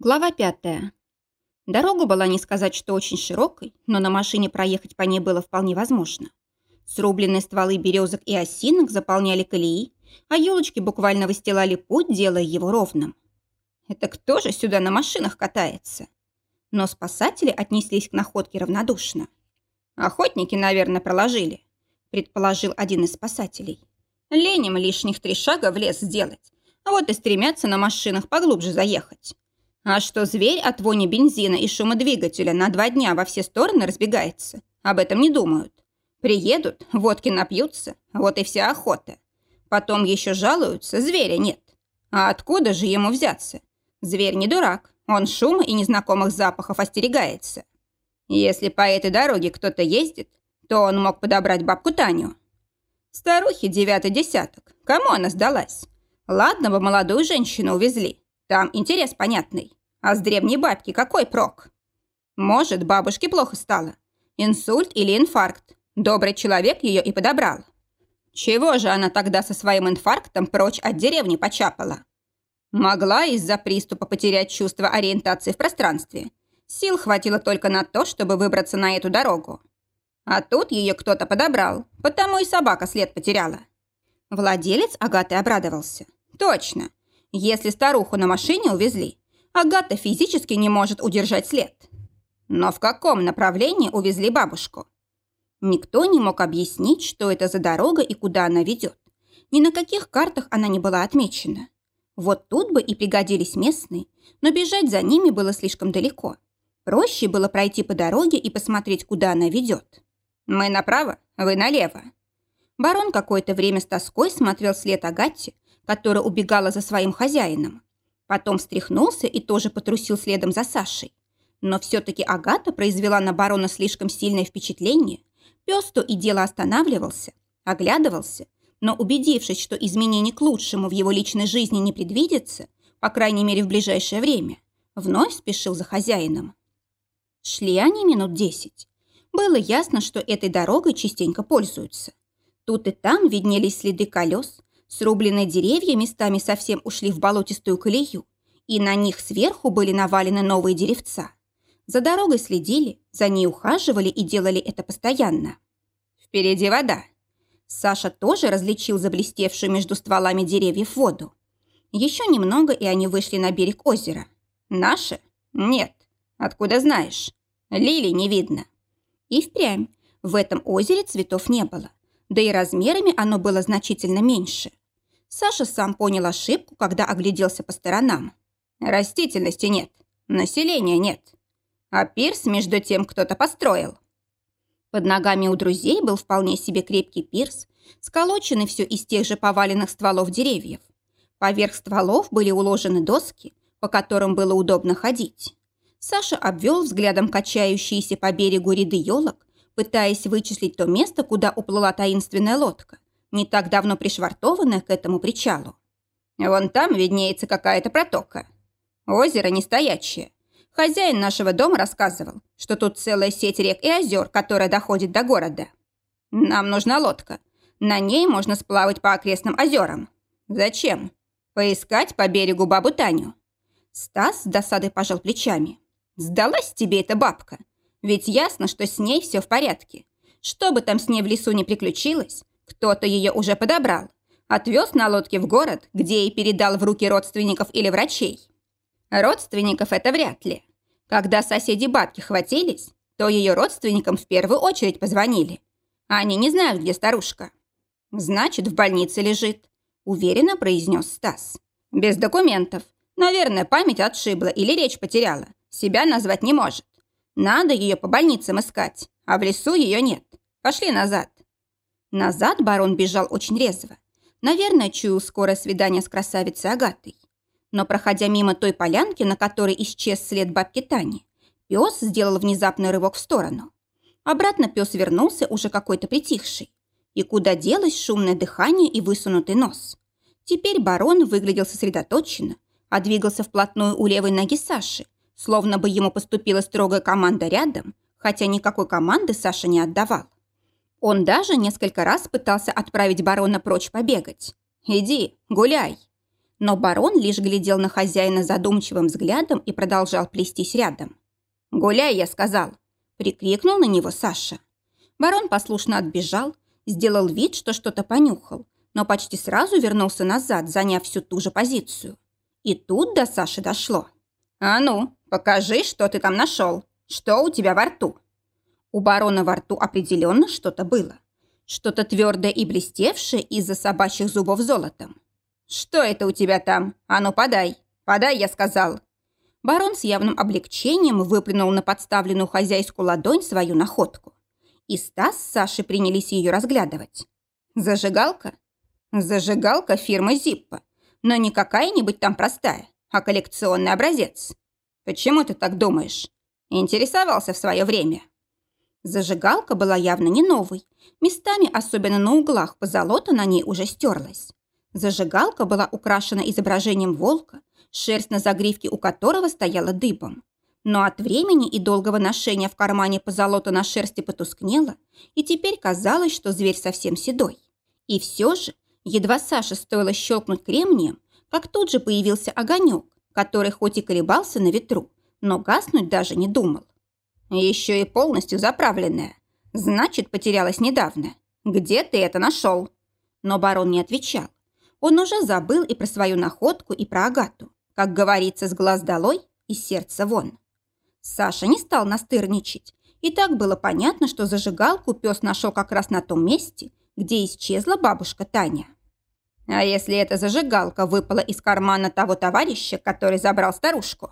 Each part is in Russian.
Глава пятая. Дорога была не сказать, что очень широкой, но на машине проехать по ней было вполне возможно. Срубленные стволы березок и осинок заполняли колеи, а елочки буквально выстилали путь, делая его ровным. Это кто же сюда на машинах катается? Но спасатели отнеслись к находке равнодушно. Охотники, наверное, проложили, предположил один из спасателей. Леним лишних три шага в лес сделать, а вот и стремятся на машинах поглубже заехать. А что зверь от вони бензина и шума двигателя на два дня во все стороны разбегается, об этом не думают. Приедут, водки напьются, вот и вся охота. Потом еще жалуются, зверя нет. А откуда же ему взяться? Зверь не дурак, он шума и незнакомых запахов остерегается. Если по этой дороге кто-то ездит, то он мог подобрать бабку Таню. Старухи девятый десяток, кому она сдалась? Ладно бы молодую женщину увезли, там интерес понятный. А с древней бабки какой прок? Может, бабушке плохо стало. Инсульт или инфаркт. Добрый человек ее и подобрал. Чего же она тогда со своим инфарктом прочь от деревни почапала? Могла из-за приступа потерять чувство ориентации в пространстве. Сил хватило только на то, чтобы выбраться на эту дорогу. А тут ее кто-то подобрал, потому и собака след потеряла. Владелец Агаты обрадовался. Точно. Если старуху на машине увезли, Агата физически не может удержать след. Но в каком направлении увезли бабушку? Никто не мог объяснить, что это за дорога и куда она ведет. Ни на каких картах она не была отмечена. Вот тут бы и пригодились местные, но бежать за ними было слишком далеко. Проще было пройти по дороге и посмотреть, куда она ведет. «Мы направо, вы налево». Барон какое-то время с тоской смотрел след Агатте, которая убегала за своим хозяином. Потом встряхнулся и тоже потрусил следом за Сашей. Но все-таки Агата произвела на барона слишком сильное впечатление. Пес то и дело останавливался, оглядывался, но убедившись, что изменений к лучшему в его личной жизни не предвидится, по крайней мере в ближайшее время, вновь спешил за хозяином. Шли они минут десять. Было ясно, что этой дорогой частенько пользуются. Тут и там виднелись следы колес, Срубленные деревья местами совсем ушли в болотистую колею, и на них сверху были навалены новые деревца. За дорогой следили, за ней ухаживали и делали это постоянно. Впереди вода. Саша тоже различил заблестевшую между стволами деревьев воду. Еще немного, и они вышли на берег озера. Наши? Нет. Откуда знаешь? Лилий не видно. И впрямь. В этом озере цветов не было. Да и размерами оно было значительно меньше. Саша сам понял ошибку, когда огляделся по сторонам. Растительности нет, населения нет. А пирс между тем кто-то построил. Под ногами у друзей был вполне себе крепкий пирс, сколоченный все из тех же поваленных стволов деревьев. Поверх стволов были уложены доски, по которым было удобно ходить. Саша обвел взглядом качающиеся по берегу ряды елок, пытаясь вычислить то место, куда уплыла таинственная лодка, не так давно пришвартованная к этому причалу. Вон там виднеется какая-то протока. Озеро не стоячее. Хозяин нашего дома рассказывал, что тут целая сеть рек и озер, которая доходит до города. Нам нужна лодка. На ней можно сплавать по окрестным озерам. Зачем? Поискать по берегу бабу Таню. Стас с досадой пожал плечами. Сдалась тебе эта бабка. Ведь ясно, что с ней все в порядке. Что бы там с ней в лесу не приключилось, кто-то ее уже подобрал. Отвез на лодке в город, где и передал в руки родственников или врачей. Родственников это вряд ли. Когда соседи бабки хватились, то ее родственникам в первую очередь позвонили. Они не знают, где старушка. Значит, в больнице лежит, уверенно произнес Стас. Без документов. Наверное, память отшибла или речь потеряла. Себя назвать не может. Надо ее по больницам искать, а в лесу ее нет. Пошли назад. Назад барон бежал очень резво. Наверное, чуял скорое свидание с красавицей Агатой. Но, проходя мимо той полянки, на которой исчез след бабки Тани, пес сделал внезапный рывок в сторону. Обратно пес вернулся, уже какой-то притихший. И куда делось шумное дыхание и высунутый нос. Теперь барон выглядел сосредоточенно, а двигался вплотную у левой ноги Саши, словно бы ему поступила строгая команда рядом, хотя никакой команды Саша не отдавал. Он даже несколько раз пытался отправить барона прочь побегать. «Иди, гуляй». Но барон лишь глядел на хозяина задумчивым взглядом и продолжал плестись рядом. «Гуляй, я сказал!» – прикрикнул на него Саша. Барон послушно отбежал, сделал вид, что что-то понюхал, но почти сразу вернулся назад, заняв всю ту же позицию. И тут до Саши дошло. «А ну, покажи, что ты там нашел. Что у тебя во рту?» У барона во рту определенно что-то было. Что-то твердое и блестевшее из-за собачьих зубов золотом. «Что это у тебя там? А ну, подай! Подай, я сказал!» Барон с явным облегчением выплюнул на подставленную хозяйскую ладонь свою находку. И Стас с Сашей принялись ее разглядывать. «Зажигалка? Зажигалка фирмы Зиппа. Но не какая-нибудь там простая, а коллекционный образец. Почему ты так думаешь? Интересовался в свое время?» Зажигалка была явно не новой. Местами, особенно на углах, позолота на ней уже стерлась. Зажигалка была украшена изображением волка, шерсть на загривке у которого стояла дыбом. Но от времени и долгого ношения в кармане позолота на шерсти потускнела, и теперь казалось, что зверь совсем седой. И все же, едва Саше стоило щелкнуть кремнием, как тут же появился огонек, который хоть и колебался на ветру, но гаснуть даже не думал. Еще и полностью заправленная. Значит, потерялась недавно. Где ты это нашел? Но барон не отвечал. Он уже забыл и про свою находку, и про Агату. Как говорится, с глаз долой и сердца вон. Саша не стал настырничать. И так было понятно, что зажигалку пес нашел как раз на том месте, где исчезла бабушка Таня. А если эта зажигалка выпала из кармана того товарища, который забрал старушку?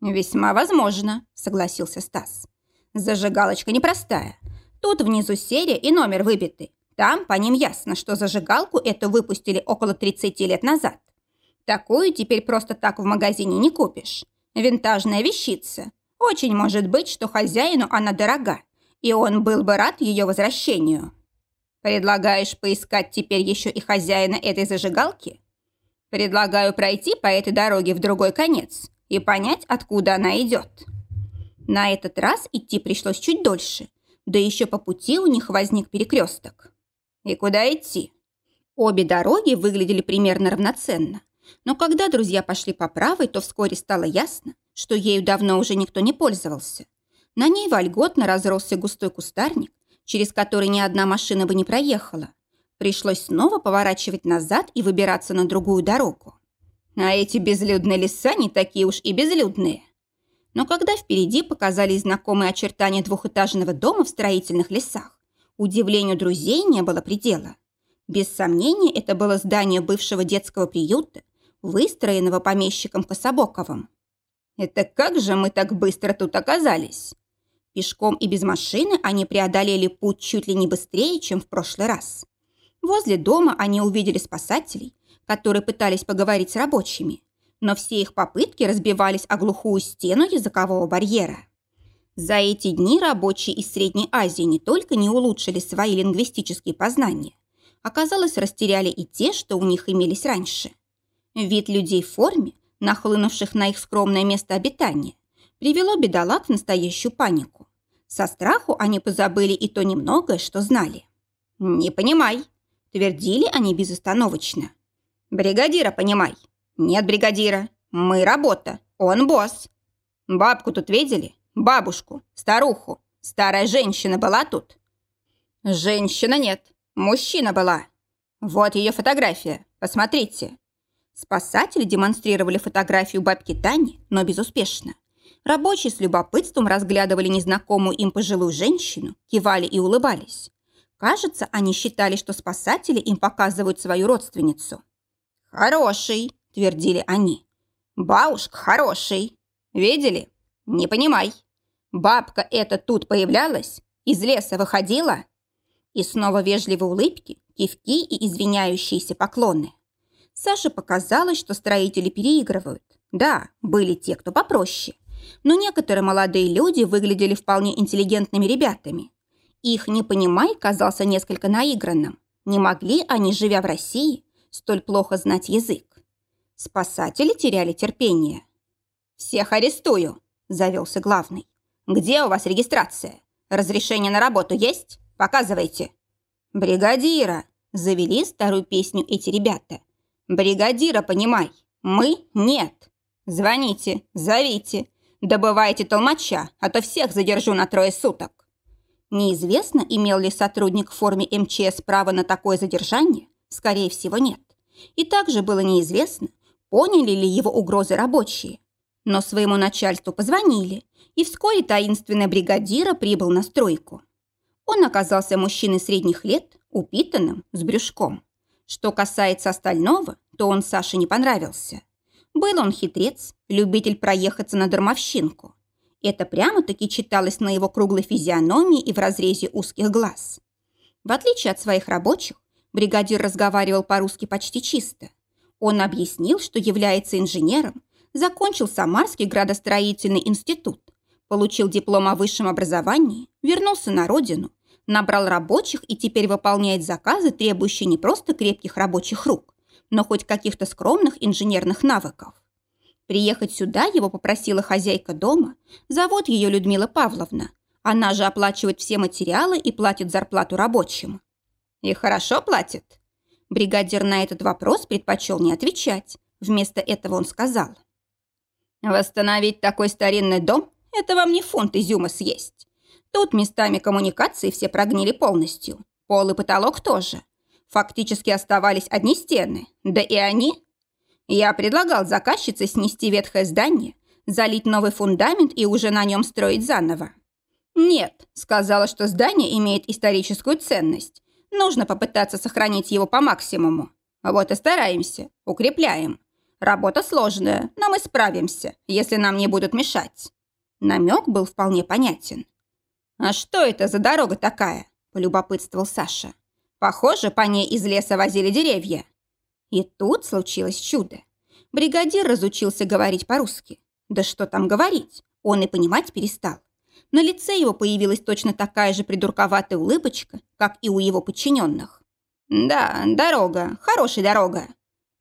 «Весьма возможно», — согласился Стас. «Зажигалочка непростая. Тут внизу серия и номер выбиты. Там по ним ясно, что зажигалку эту выпустили около 30 лет назад. Такую теперь просто так в магазине не купишь. Винтажная вещица. Очень может быть, что хозяину она дорога, и он был бы рад ее возвращению. Предлагаешь поискать теперь еще и хозяина этой зажигалки? Предлагаю пройти по этой дороге в другой конец и понять, откуда она идет. На этот раз идти пришлось чуть дольше, да еще по пути у них возник перекресток. И куда идти? Обе дороги выглядели примерно равноценно, но когда друзья пошли по правой, то вскоре стало ясно, что ею давно уже никто не пользовался. На ней вольготно разросся густой кустарник, через который ни одна машина бы не проехала. Пришлось снова поворачивать назад и выбираться на другую дорогу. А эти безлюдные леса не такие уж и безлюдные. Но когда впереди показались знакомые очертания двухэтажного дома в строительных лесах, удивлению друзей не было предела. Без сомнения, это было здание бывшего детского приюта, выстроенного помещиком Кособоковым. «Это как же мы так быстро тут оказались?» Пешком и без машины они преодолели путь чуть ли не быстрее, чем в прошлый раз. Возле дома они увидели спасателей, которые пытались поговорить с рабочими, но все их попытки разбивались о глухую стену языкового барьера. За эти дни рабочие из Средней Азии не только не улучшили свои лингвистические познания, оказалось, растеряли и те, что у них имелись раньше. Вид людей в форме, нахлынувших на их скромное место обитания, привело бедолаг в настоящую панику. Со страху они позабыли и то немногое, что знали. «Не понимай», – твердили они безостановочно. «Бригадира, понимай». «Нет бригадира. Мы работа. Он босс». «Бабку тут видели? Бабушку, старуху. Старая женщина была тут?» «Женщина нет. Мужчина была. Вот ее фотография. Посмотрите». Спасатели демонстрировали фотографию бабки Тани, но безуспешно. Рабочие с любопытством разглядывали незнакомую им пожилую женщину, кивали и улыбались. Кажется, они считали, что спасатели им показывают свою родственницу. «Хороший», – твердили они. «Бабушка хороший. Видели? Не понимай. Бабка эта тут появлялась, из леса выходила». И снова вежливые улыбки, кивки и извиняющиеся поклоны. Саше показалось, что строители переигрывают. Да, были те, кто попроще. Но некоторые молодые люди выглядели вполне интеллигентными ребятами. Их «не понимай» казался несколько наигранным. Не могли они, живя в России, столь плохо знать язык. Спасатели теряли терпение. «Всех арестую», – завелся главный. «Где у вас регистрация? Разрешение на работу есть? Показывайте». «Бригадира», – завели старую песню эти ребята. Бригадира, понимай. Мы – нет. Звоните, зовите. Добывайте толмача, а то всех задержу на трое суток. Неизвестно, имел ли сотрудник в форме МЧС право на такое задержание. Скорее всего, нет. И также было неизвестно, поняли ли его угрозы рабочие. Но своему начальству позвонили, и вскоре таинственный бригадира прибыл на стройку. Он оказался мужчиной средних лет, упитанным, с брюшком. Что касается остального, то он Саше не понравился. Был он хитрец, любитель проехаться на дармовщинку. Это прямо-таки читалось на его круглой физиономии и в разрезе узких глаз. В отличие от своих рабочих, бригадир разговаривал по-русски почти чисто. Он объяснил, что является инженером, закончил Самарский градостроительный институт, получил диплом о высшем образовании, вернулся на родину, набрал рабочих и теперь выполняет заказы, требующие не просто крепких рабочих рук, но хоть каких-то скромных инженерных навыков. Приехать сюда его попросила хозяйка дома, зовут ее Людмила Павловна. Она же оплачивает все материалы и платит зарплату рабочим. И хорошо платит. Бригадир на этот вопрос предпочел не отвечать. Вместо этого он сказал. «Восстановить такой старинный дом – это вам не фунт изюма съесть. Тут местами коммуникации все прогнили полностью. Пол и потолок тоже. Фактически оставались одни стены, да и они... Я предлагал заказчице снести ветхое здание, залить новый фундамент и уже на нем строить заново. Нет, сказала, что здание имеет историческую ценность. Нужно попытаться сохранить его по максимуму. Вот и стараемся, укрепляем. Работа сложная, но мы справимся, если нам не будут мешать. Намек был вполне понятен. «А что это за дорога такая?» – полюбопытствовал Саша. Похоже, по ней из леса возили деревья. И тут случилось чудо. Бригадир разучился говорить по-русски. Да что там говорить, он и понимать перестал. На лице его появилась точно такая же придурковатая улыбочка, как и у его подчиненных. «Да, дорога, хорошая дорога.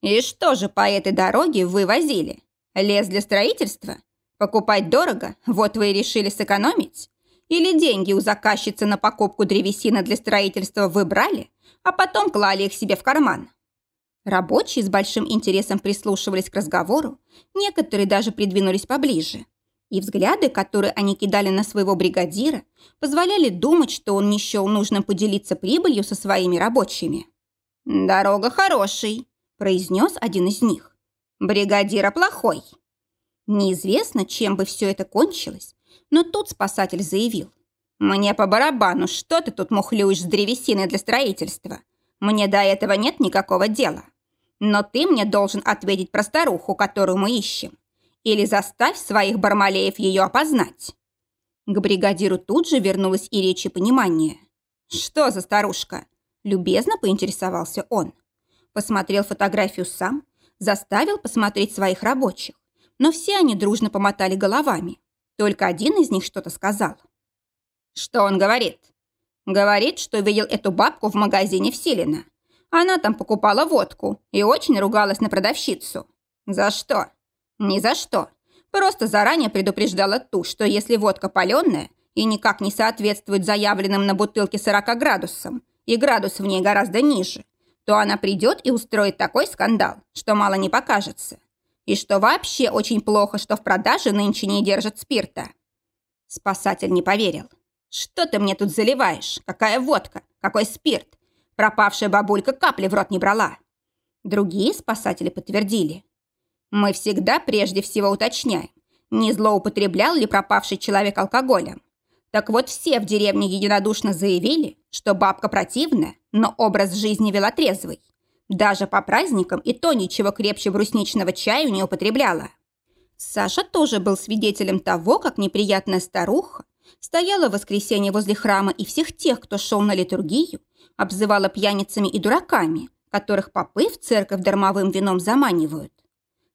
И что же по этой дороге вы возили? Лес для строительства? Покупать дорого, вот вы и решили сэкономить? Или деньги у заказчицы на покупку древесины для строительства вы брали, а потом клали их себе в карман. Рабочие с большим интересом прислушивались к разговору, некоторые даже придвинулись поближе. И взгляды, которые они кидали на своего бригадира, позволяли думать, что он не счел нужным поделиться прибылью со своими рабочими. «Дорога хороший», – произнес один из них. «Бригадира плохой». Неизвестно, чем бы все это кончилось, но тут спасатель заявил. «Мне по барабану, что ты тут мухлюешь с древесиной для строительства? Мне до этого нет никакого дела. Но ты мне должен ответить про старуху, которую мы ищем. Или заставь своих бармалеев ее опознать». К бригадиру тут же вернулась и речь и понимание. «Что за старушка?» Любезно поинтересовался он. Посмотрел фотографию сам, заставил посмотреть своих рабочих. Но все они дружно помотали головами. Только один из них что-то сказал. Что он говорит? Говорит, что видел эту бабку в магазине в. Она там покупала водку и очень ругалась на продавщицу. За что? Ни за что. Просто заранее предупреждала ту, что если водка паленая и никак не соответствует заявленным на бутылке 40 градусам, и градус в ней гораздо ниже, то она придет и устроит такой скандал, что мало не покажется. И что вообще очень плохо, что в продаже нынче не держат спирта. Спасатель не поверил. Что ты мне тут заливаешь? Какая водка? Какой спирт? Пропавшая бабулька капли в рот не брала. Другие спасатели подтвердили. Мы всегда прежде всего уточняем, не злоупотреблял ли пропавший человек алкоголем. Так вот все в деревне единодушно заявили, что бабка противная, но образ жизни вела трезвый. Даже по праздникам и то ничего крепче брусничного чаю не употребляла. Саша тоже был свидетелем того, как неприятная старуха стояла в воскресенье возле храма и всех тех, кто шел на литургию, обзывала пьяницами и дураками, которых попы в церковь дармовым вином заманивают.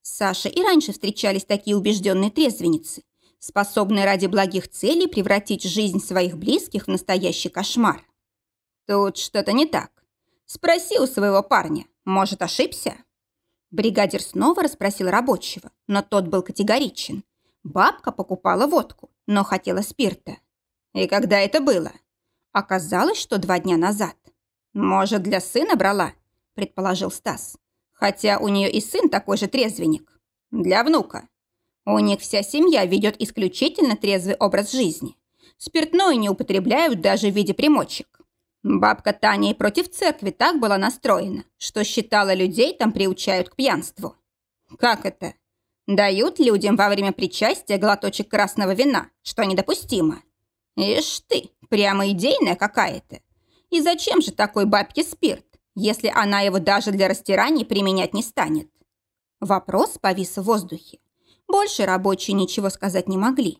Саше и раньше встречались такие убежденные трезвенницы, способные ради благих целей превратить жизнь своих близких в настоящий кошмар. Тут что-то не так. Спроси у своего парня, может, ошибся?» Бригадир снова расспросил рабочего, но тот был категоричен. Бабка покупала водку, но хотела спирта. И когда это было? Оказалось, что два дня назад. «Может, для сына брала?» – предположил Стас. Хотя у нее и сын такой же трезвенник. Для внука. У них вся семья ведет исключительно трезвый образ жизни. Спиртное не употребляют даже в виде примочек. Бабка Таня и против церкви так была настроена, что считала людей там приучают к пьянству. Как это? Дают людям во время причастия глоточек красного вина, что недопустимо. Ишь ты, прямо идейная какая-то. И зачем же такой бабке спирт, если она его даже для растираний применять не станет? Вопрос повис в воздухе. Больше рабочие ничего сказать не могли.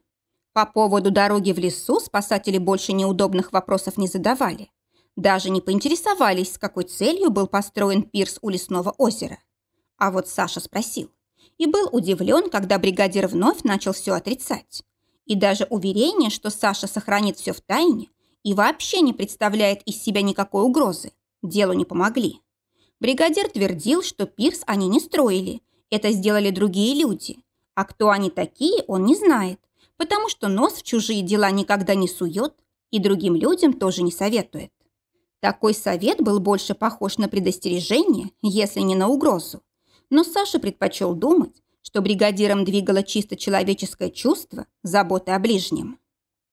По поводу дороги в лесу спасатели больше неудобных вопросов не задавали. Даже не поинтересовались, с какой целью был построен пирс у лесного озера. А вот Саша спросил. И был удивлен, когда бригадир вновь начал все отрицать. И даже уверение, что Саша сохранит все в тайне и вообще не представляет из себя никакой угрозы, делу не помогли. Бригадир твердил, что пирс они не строили, это сделали другие люди. А кто они такие, он не знает, потому что нос в чужие дела никогда не сует и другим людям тоже не советует. Такой совет был больше похож на предостережение, если не на угрозу. Но Саша предпочел думать, что бригадиром двигало чисто человеческое чувство заботы о ближнем.